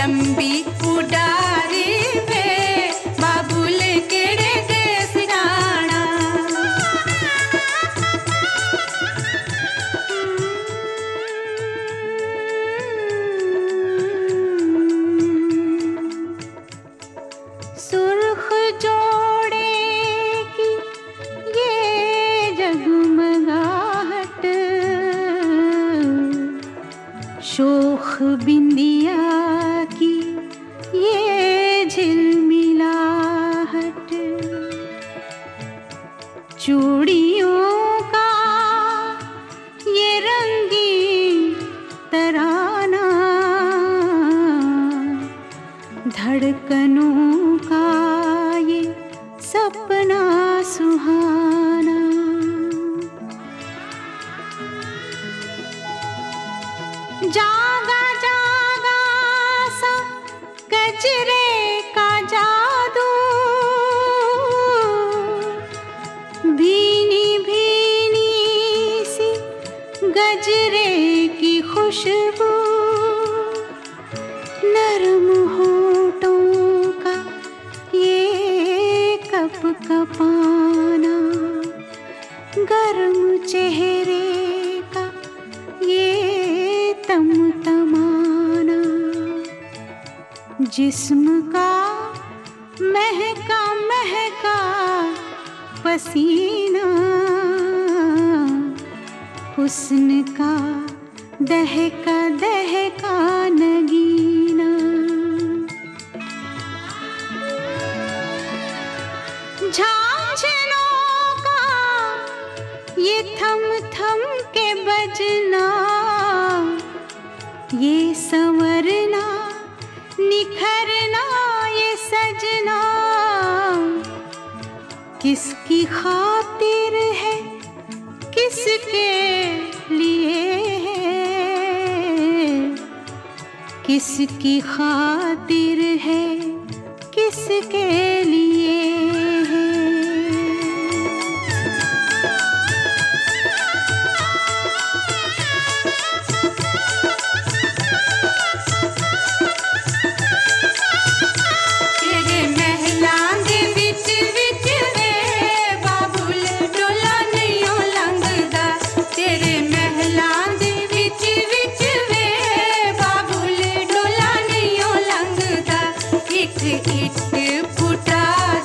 लंबी उडारी बाबुल सुर्ख जोड़े की ये जगमगाहट शोख बिंदिया धड़कनों का ये सपना सुहाना। जागा जागा सा कचरे का जादू। भीनी भीनी सी गजरे की खुशबू। नरम होठों गर्म चेहरे का ये तम तमाना जिस्म का महका महका पसीना। हुस्न का दहका दहका नगीना। झांझनों ये थम थम के बजना, ये संवरना, निखरना, ये सजना। किसकी खातिर है, किसके लिए है? किसकी खातिर है, किसके लिए टूटा